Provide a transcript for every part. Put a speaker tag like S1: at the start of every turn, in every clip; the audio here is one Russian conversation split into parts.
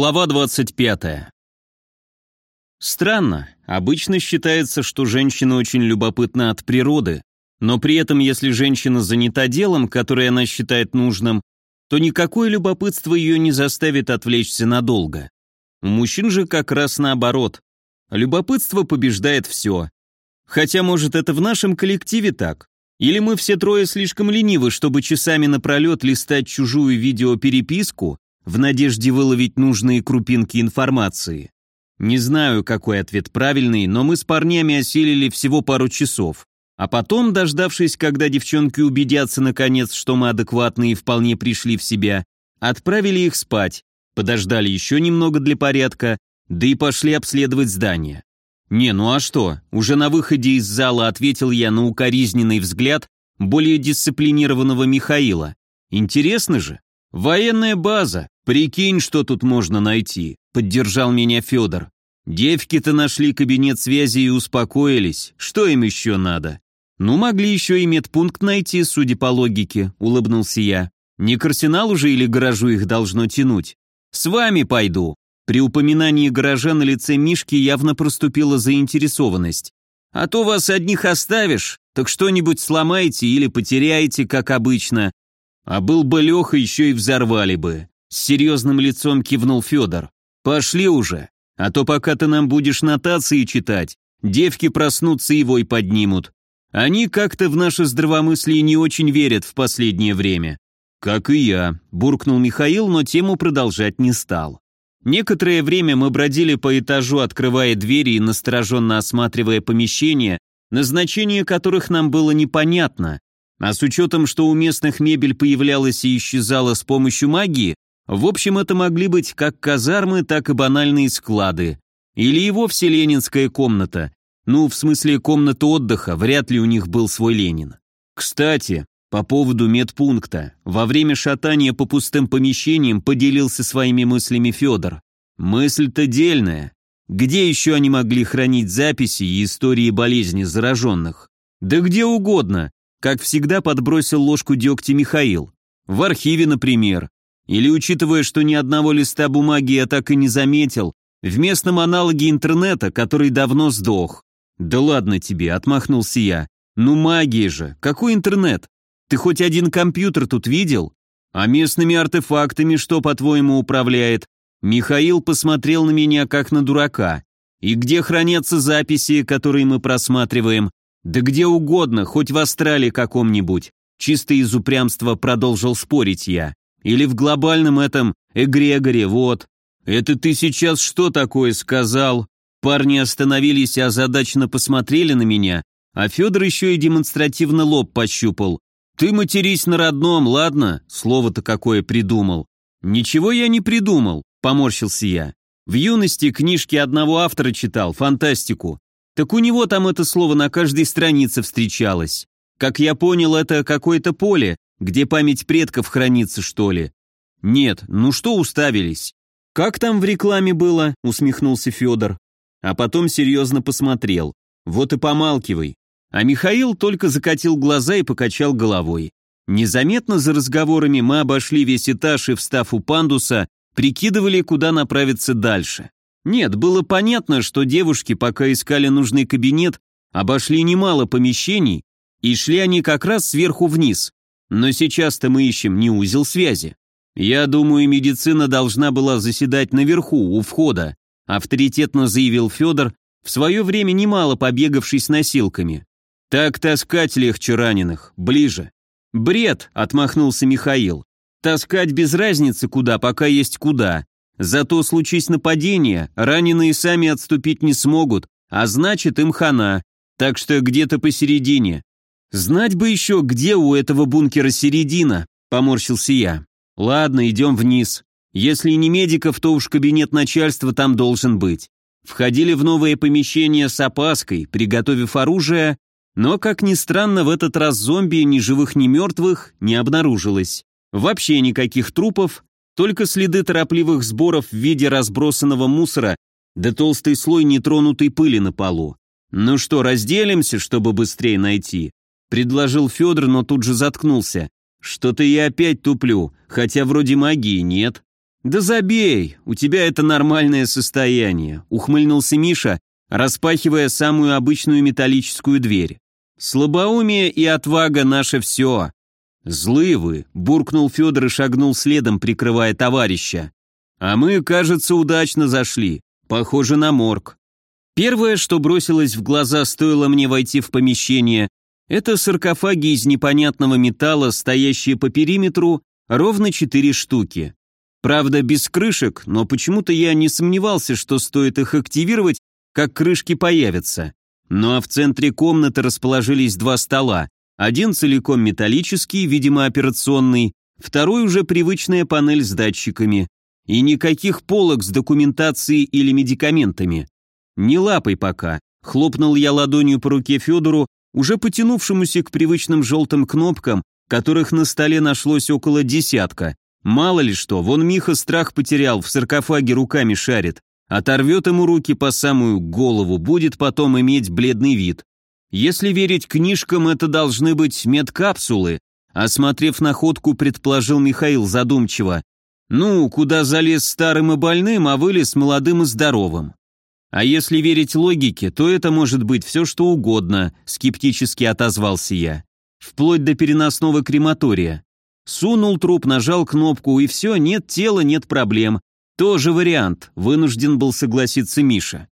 S1: Глава 25. Странно. Обычно считается, что женщина очень любопытна от природы, но при этом, если женщина занята делом, которое она считает нужным, то никакое любопытство ее не заставит отвлечься надолго. У мужчин же как раз наоборот. Любопытство побеждает все. Хотя, может, это в нашем коллективе так? Или мы все трое слишком ленивы, чтобы часами напролет листать чужую видеопереписку, в надежде выловить нужные крупинки информации. Не знаю, какой ответ правильный, но мы с парнями осилили всего пару часов. А потом, дождавшись, когда девчонки убедятся наконец, что мы адекватные и вполне пришли в себя, отправили их спать, подождали еще немного для порядка, да и пошли обследовать здание. «Не, ну а что?» Уже на выходе из зала ответил я на укоризненный взгляд более дисциплинированного Михаила. «Интересно же. Военная база. «Прикинь, что тут можно найти», — поддержал меня Федор. «Девки-то нашли кабинет связи и успокоились. Что им еще надо?» «Ну, могли еще и медпункт найти, судя по логике», — улыбнулся я. «Не к арсеналу же или гаражу их должно тянуть?» «С вами пойду». При упоминании гаража на лице Мишки явно проступила заинтересованность. «А то вас одних оставишь, так что-нибудь сломаете или потеряете, как обычно. А был бы Леха, еще и взорвали бы. С серьезным лицом кивнул Федор. «Пошли уже, а то пока ты нам будешь нотации читать, девки проснутся и вой поднимут. Они как-то в наше здравомыслие не очень верят в последнее время». «Как и я», – буркнул Михаил, но тему продолжать не стал. Некоторое время мы бродили по этажу, открывая двери и настороженно осматривая помещения, назначение которых нам было непонятно, а с учетом, что у местных мебель появлялась и исчезала с помощью магии, в общем, это могли быть как казармы, так и банальные склады. Или и вовсе комната. Ну, в смысле комната отдыха, вряд ли у них был свой Ленин. Кстати, по поводу медпункта. Во время шатания по пустым помещениям поделился своими мыслями Федор. Мысль-то дельная. Где еще они могли хранить записи и истории болезни зараженных? Да где угодно. Как всегда подбросил ложку дегтя Михаил. В архиве, например. Или, учитывая, что ни одного листа бумаги я так и не заметил, в местном аналоге интернета, который давно сдох. «Да ладно тебе», — отмахнулся я. «Ну магия же, какой интернет? Ты хоть один компьютер тут видел? А местными артефактами что, по-твоему, управляет?» Михаил посмотрел на меня, как на дурака. «И где хранятся записи, которые мы просматриваем? Да где угодно, хоть в Австралии каком-нибудь». Чисто из упрямства продолжил спорить я. Или в глобальном этом эгрегоре, вот. Это ты сейчас что такое сказал? Парни остановились и озадаченно посмотрели на меня, а Федор еще и демонстративно лоб пощупал. Ты матерись на родном, ладно? Слово-то какое придумал. Ничего я не придумал, поморщился я. В юности книжки одного автора читал, фантастику. Так у него там это слово на каждой странице встречалось. Как я понял, это какое-то поле, где память предков хранится, что ли? Нет, ну что уставились? Как там в рекламе было? Усмехнулся Федор. А потом серьезно посмотрел. Вот и помалкивай. А Михаил только закатил глаза и покачал головой. Незаметно за разговорами мы обошли весь этаж и, встав у пандуса, прикидывали, куда направиться дальше. Нет, было понятно, что девушки, пока искали нужный кабинет, обошли немало помещений, и шли они как раз сверху вниз, но сейчас-то мы ищем не узел связи. Я думаю, медицина должна была заседать наверху, у входа, авторитетно заявил Федор, в свое время немало побегавший с носилками. Так таскать легче раненых, ближе. Бред, отмахнулся Михаил. Таскать без разницы куда, пока есть куда. Зато случись нападение, раненые сами отступить не смогут, а значит им хана. Так что где-то посередине. «Знать бы еще, где у этого бункера середина», — поморщился я. «Ладно, идем вниз. Если не медиков, то уж кабинет начальства там должен быть». Входили в новое помещение с опаской, приготовив оружие, но, как ни странно, в этот раз зомби, ни живых, ни мертвых, не обнаружилось. Вообще никаких трупов, только следы торопливых сборов в виде разбросанного мусора да толстый слой нетронутой пыли на полу. Ну что, разделимся, чтобы быстрее найти? Предложил Федор, но тут же заткнулся. Что-то я опять туплю, хотя вроде магии нет. «Да забей, у тебя это нормальное состояние», — ухмыльнулся Миша, распахивая самую обычную металлическую дверь. «Слабоумие и отвага — наше все». «Злые вы», — буркнул Федор и шагнул следом, прикрывая товарища. «А мы, кажется, удачно зашли. Похоже на морг». Первое, что бросилось в глаза, стоило мне войти в помещение, это саркофаги из непонятного металла, стоящие по периметру, ровно четыре штуки. Правда, без крышек, но почему-то я не сомневался, что стоит их активировать, как крышки появятся. Ну а в центре комнаты расположились два стола. Один целиком металлический, видимо, операционный, второй уже привычная панель с датчиками. И никаких полок с документацией или медикаментами. Не лапой пока. Хлопнул я ладонью по руке Федору, уже потянувшемуся к привычным желтым кнопкам, которых на столе нашлось около десятка. Мало ли что, вон Миха страх потерял, в саркофаге руками шарит. Оторвет ему руки по самую голову, будет потом иметь бледный вид. Если верить книжкам, это должны быть медкапсулы, осмотрев находку, предположил Михаил задумчиво. Ну, куда залез старым и больным, а вылез молодым и здоровым. А если верить логике, то это может быть все что угодно, скептически отозвался я. Вплоть до переносного крематория. Сунул труп, нажал кнопку, и все, нет тела, нет проблем. Тоже вариант, вынужден был согласиться Миша.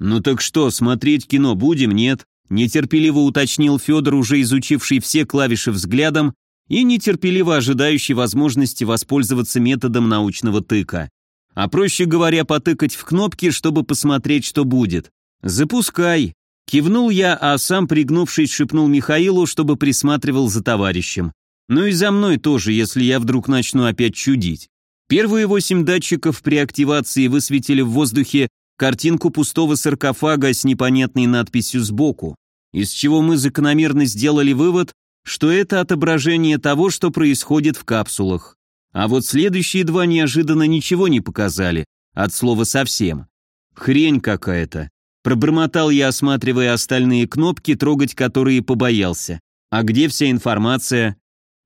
S1: «Ну так что, смотреть кино будем, нет?» Нетерпеливо уточнил Федор, уже изучивший все клавиши взглядом и нетерпеливо ожидающий возможности воспользоваться методом научного тыка. А проще говоря, потыкать в кнопки, чтобы посмотреть, что будет. «Запускай!» Кивнул я, а сам, пригнувшись, шепнул Михаилу, чтобы присматривал за товарищем. Ну и за мной тоже, если я вдруг начну опять чудить. Первые восемь датчиков при активации высветили в воздухе картинку пустого саркофага с непонятной надписью сбоку, из чего мы закономерно сделали вывод, что это отображение того, что происходит в капсулах. А вот следующие два неожиданно ничего не показали, от слова совсем. Хрень какая-то. Пробормотал я, осматривая остальные кнопки, трогать которые побоялся. А где вся информация?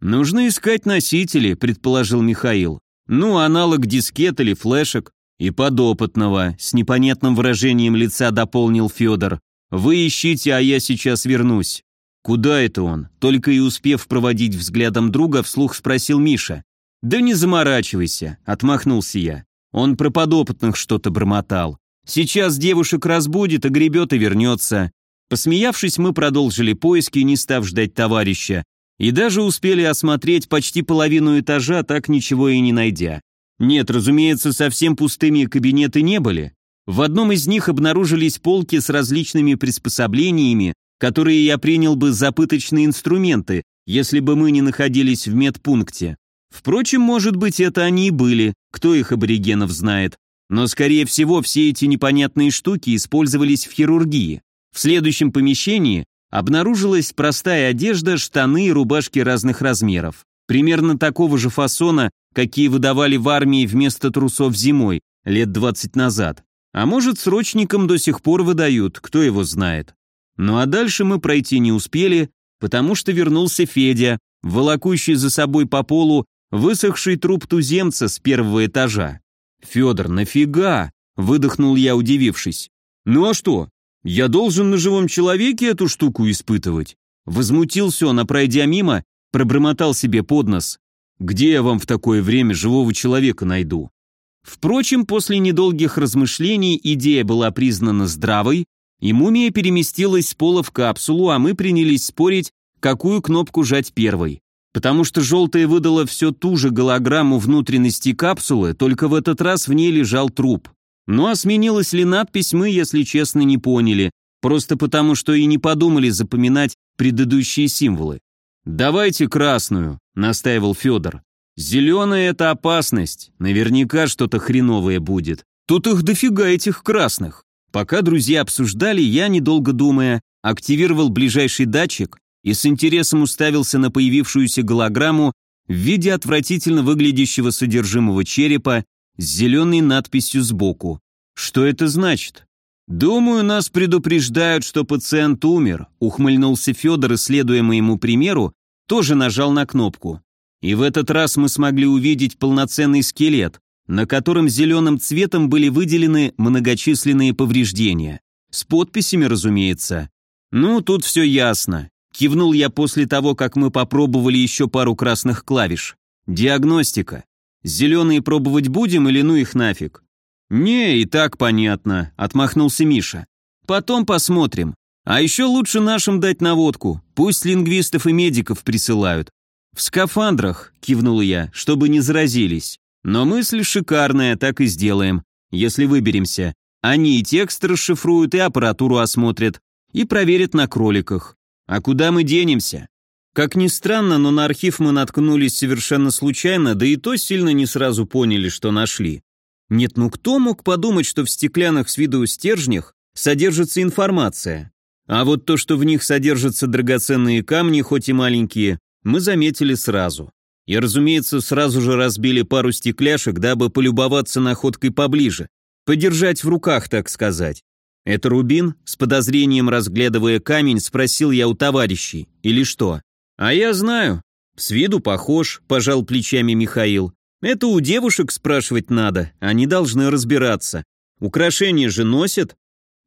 S1: Нужно искать носители, предположил Михаил. Ну, аналог дискет или флешек. И подопытного, с непонятным выражением лица дополнил Федор. Вы ищите, а я сейчас вернусь. Куда это он? Только и успев проводить взглядом друга, вслух спросил Миша. «Да не заморачивайся», — отмахнулся я. Он про подопытных что-то бормотал. «Сейчас девушек разбудит, огребет и вернется». Посмеявшись, мы продолжили поиски, не став ждать товарища, и даже успели осмотреть почти половину этажа, так ничего и не найдя. Нет, разумеется, совсем пустыми кабинеты не были. В одном из них обнаружились полки с различными приспособлениями, которые я принял бы за пыточные инструменты, если бы мы не находились в медпункте. Впрочем, может быть, это они и были, кто их аборигенов знает. Но, скорее всего, все эти непонятные штуки использовались в хирургии. В следующем помещении обнаружилась простая одежда, штаны и рубашки разных размеров. Примерно такого же фасона, какие выдавали в армии вместо трусов зимой, лет 20 назад. А может, срочникам до сих пор выдают, кто его знает. Ну а дальше мы пройти не успели, потому что вернулся Федя, волокущий за собой по полу высохший труп туземца с первого этажа. «Федор, нафига?» – выдохнул я, удивившись. «Ну а что? Я должен на живом человеке эту штуку испытывать?» Возмутился он, а пройдя мимо, пробормотал себе под нос. «Где я вам в такое время живого человека найду?» Впрочем, после недолгих размышлений идея была признана здравой, и мумия переместилась с пола в капсулу, а мы принялись спорить, какую кнопку жать первой потому что желтая выдала все ту же голограмму внутренности капсулы, только в этот раз в ней лежал труп. Ну а сменилась ли надпись, мы, если честно, не поняли, просто потому что и не подумали запоминать предыдущие символы. «Давайте красную», — настаивал Федор. «Зеленая — это опасность, наверняка что-то хреновое будет. Тут их дофига этих красных». Пока друзья обсуждали, я, недолго думая, активировал ближайший датчик и с интересом уставился на появившуюся голограмму в виде отвратительно выглядящего содержимого черепа с зеленой надписью сбоку. Что это значит? «Думаю, нас предупреждают, что пациент умер», ухмыльнулся Федор и, следуя моему примеру, тоже нажал на кнопку. И в этот раз мы смогли увидеть полноценный скелет, на котором зеленым цветом были выделены многочисленные повреждения. С подписями, разумеется. Ну, тут все ясно. Кивнул я после того, как мы попробовали еще пару красных клавиш. Диагностика. Зеленые пробовать будем или ну их нафиг? Не, и так понятно, отмахнулся Миша. Потом посмотрим. А еще лучше нашим дать наводку. Пусть лингвистов и медиков присылают. В скафандрах, кивнул я, чтобы не заразились. Но мысль шикарная, так и сделаем, если выберемся. Они и текст расшифруют, и аппаратуру осмотрят, и проверят на кроликах. А куда мы денемся? Как ни странно, но на архив мы наткнулись совершенно случайно, да и то сильно не сразу поняли, что нашли. Нет, ну кто мог подумать, что в стеклянных с виду стержнях содержится информация? А вот то, что в них содержатся драгоценные камни, хоть и маленькие, мы заметили сразу. И, разумеется, сразу же разбили пару стекляшек, дабы полюбоваться находкой поближе. Подержать в руках, так сказать. «Это рубин?» С подозрением разглядывая камень, спросил я у товарищей. «Или что?» «А я знаю. С виду похож», – пожал плечами Михаил. «Это у девушек спрашивать надо, они должны разбираться. Украшения же носят,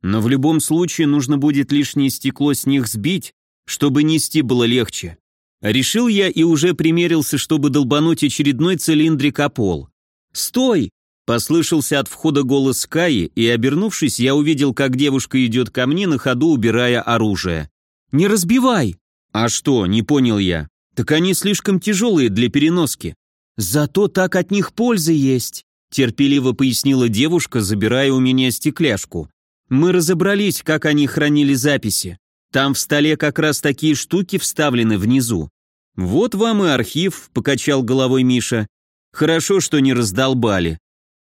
S1: но в любом случае нужно будет лишнее стекло с них сбить, чтобы нести было легче. Решил я и уже примерился, чтобы долбануть очередной цилиндрик о пол. «Стой!» – послышался от входа голос Каи, и, обернувшись, я увидел, как девушка идет ко мне на ходу, убирая оружие. «Не разбивай!» «А что?» – не понял я. «Так они слишком тяжелые для переноски». «Зато так от них пользы есть», – терпеливо пояснила девушка, забирая у меня стекляшку. Мы разобрались, как они хранили записи. Там в столе как раз такие штуки вставлены внизу. Вот вам и архив, покачал головой Миша. Хорошо, что не раздолбали.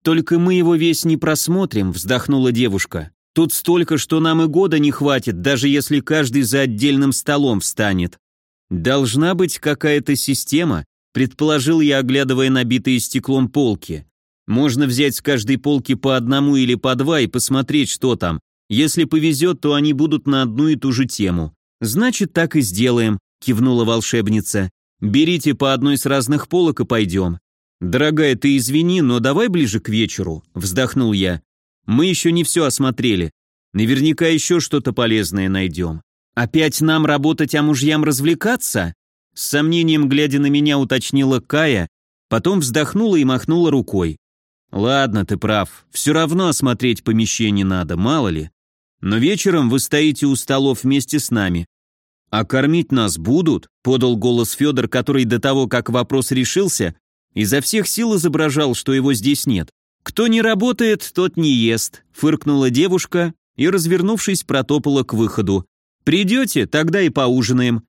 S1: Только мы его весь не просмотрим, вздохнула девушка. Тут столько, что нам и года не хватит, даже если каждый за отдельным столом встанет. Должна быть какая-то система, предположил я, оглядывая набитые стеклом полки. Можно взять с каждой полки по одному или по два и посмотреть, что там. Если повезет, то они будут на одну и ту же тему. Значит, так и сделаем, кивнула волшебница. Берите по одной с разных полок и пойдем. Дорогая, ты извини, но давай ближе к вечеру, вздохнул я. Мы еще не все осмотрели. Наверняка еще что-то полезное найдем. Опять нам работать, а мужьям развлекаться? С сомнением глядя на меня уточнила Кая, потом вздохнула и махнула рукой. «Ладно, ты прав. Все равно осмотреть помещение надо, мало ли. Но вечером вы стоите у столов вместе с нами. А кормить нас будут?» – подал голос Федор, который до того, как вопрос решился, изо всех сил изображал, что его здесь нет. «Кто не работает, тот не ест», – фыркнула девушка и, развернувшись, протопала к выходу. «Придете, тогда и поужинаем».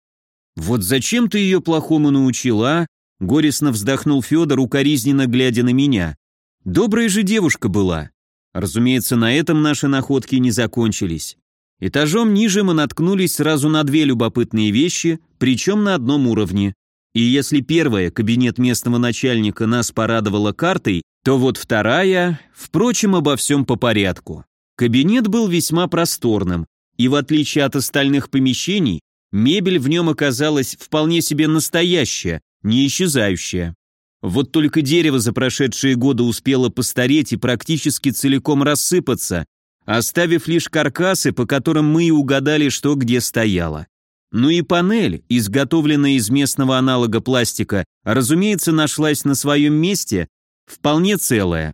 S1: «Вот зачем ты ее плохому научила, а?» Горестно вздохнул Федор, укоризненно глядя на меня. Добрая же девушка была. Разумеется, на этом наши находки не закончились. Этажом ниже мы наткнулись сразу на две любопытные вещи, причем на одном уровне. И если первая, кабинет местного начальника, нас порадовала картой, то вот вторая, впрочем, обо всем по порядку. Кабинет был весьма просторным, и в отличие от остальных помещений, мебель в нем оказалась вполне себе настоящая, не исчезающая. Вот только дерево за прошедшие годы успело постареть и практически целиком рассыпаться, оставив лишь каркасы, по которым мы и угадали, что где стояло. Ну и панель, изготовленная из местного аналога пластика, разумеется, нашлась на своем месте, вполне целая.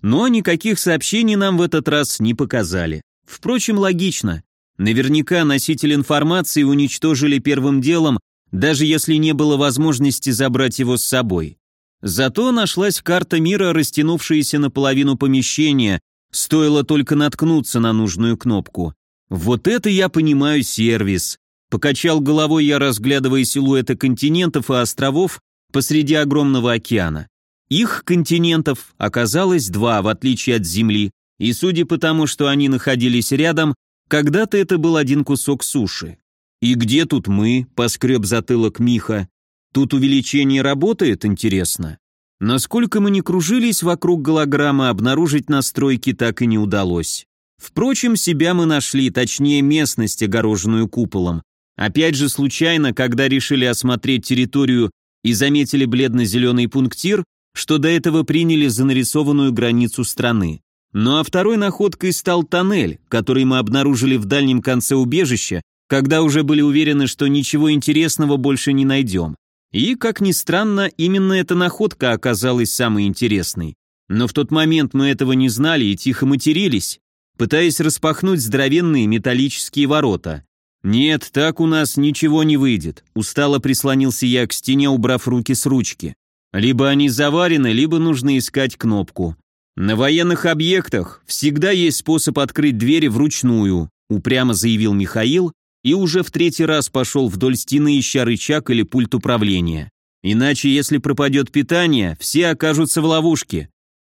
S1: Но никаких сообщений нам в этот раз не показали. Впрочем, логично. Наверняка носитель информации уничтожили первым делом, даже если не было возможности забрать его с собой. Зато нашлась карта мира, растянувшаяся наполовину помещения, стоило только наткнуться на нужную кнопку. Вот это я понимаю сервис. Покачал головой я, разглядывая силуэты континентов и островов посреди огромного океана. Их континентов оказалось два, в отличие от Земли, и судя по тому, что они находились рядом, когда-то это был один кусок суши. «И где тут мы?» – поскреб затылок Миха. Тут увеличение работает, интересно. Насколько мы не кружились вокруг голограммы, обнаружить настройки так и не удалось. Впрочем, себя мы нашли, точнее местность, огороженную куполом. Опять же случайно, когда решили осмотреть территорию и заметили бледно-зеленый пунктир, что до этого приняли за нарисованную границу страны. Ну а второй находкой стал тоннель, который мы обнаружили в дальнем конце убежища, когда уже были уверены, что ничего интересного больше не найдем. И, как ни странно, именно эта находка оказалась самой интересной. Но в тот момент мы этого не знали и тихо матерились, пытаясь распахнуть здоровенные металлические ворота. «Нет, так у нас ничего не выйдет», — устало прислонился я к стене, убрав руки с ручки. «Либо они заварены, либо нужно искать кнопку. На военных объектах всегда есть способ открыть двери вручную», — упрямо заявил Михаил и уже в третий раз пошел вдоль стены, ища рычаг или пульт управления. Иначе, если пропадет питание, все окажутся в ловушке.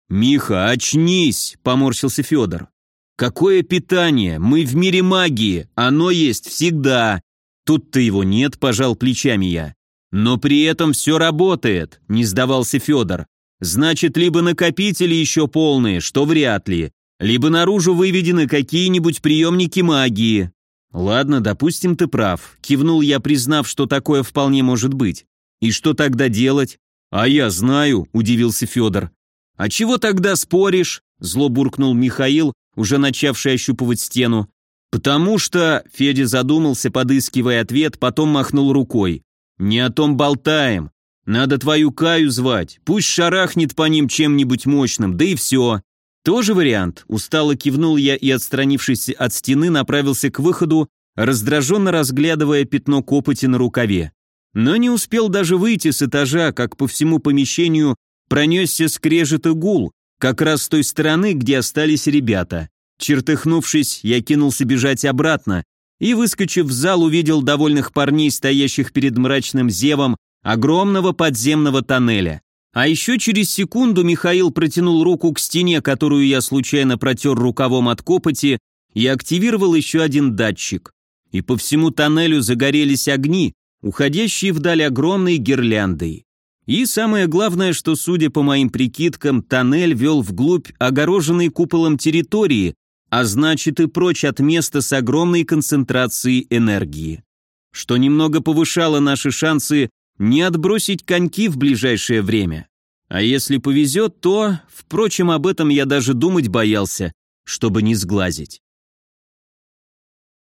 S1: «Миха, очнись!» – поморщился Федор. «Какое питание? Мы в мире магии, оно есть всегда!» «Тут-то его нет», – пожал плечами я. «Но при этом все работает», – не сдавался Федор. «Значит, либо накопители еще полные, что вряд ли, либо наружу выведены какие-нибудь приемники магии. «Ладно, допустим, ты прав», — кивнул я, признав, что такое вполне может быть. «И что тогда делать?» «А я знаю», — удивился Федор. «А чего тогда споришь?» — зло буркнул Михаил, уже начавший ощупывать стену. «Потому что...» — Федя задумался, подыскивая ответ, потом махнул рукой. «Не о том болтаем. Надо твою Каю звать, пусть шарахнет по ним чем-нибудь мощным, да и все. Тоже вариант. Устало кивнул я и, отстранившись от стены, направился к выходу, раздраженно разглядывая пятно копоти на рукаве. Но не успел даже выйти с этажа, как по всему помещению пронесся скрежет и гул, как раз с той стороны, где остались ребята. Чертыхнувшись, я кинулся бежать обратно и, выскочив в зал, увидел довольных парней, стоящих перед мрачным зевом огромного подземного тоннеля. А еще через секунду Михаил протянул руку к стене, которую я случайно протер рукавом от копоти, и активировал еще один датчик. И по всему тоннелю загорелись огни, уходящие вдаль огромной гирляндой. И самое главное, что, судя по моим прикидкам, тоннель вел вглубь огороженной куполом территории, а значит и прочь от места с огромной концентрацией энергии. Что немного повышало наши шансы не отбросить коньки в ближайшее время. А если повезет, то, впрочем, об этом я даже думать боялся, чтобы не сглазить.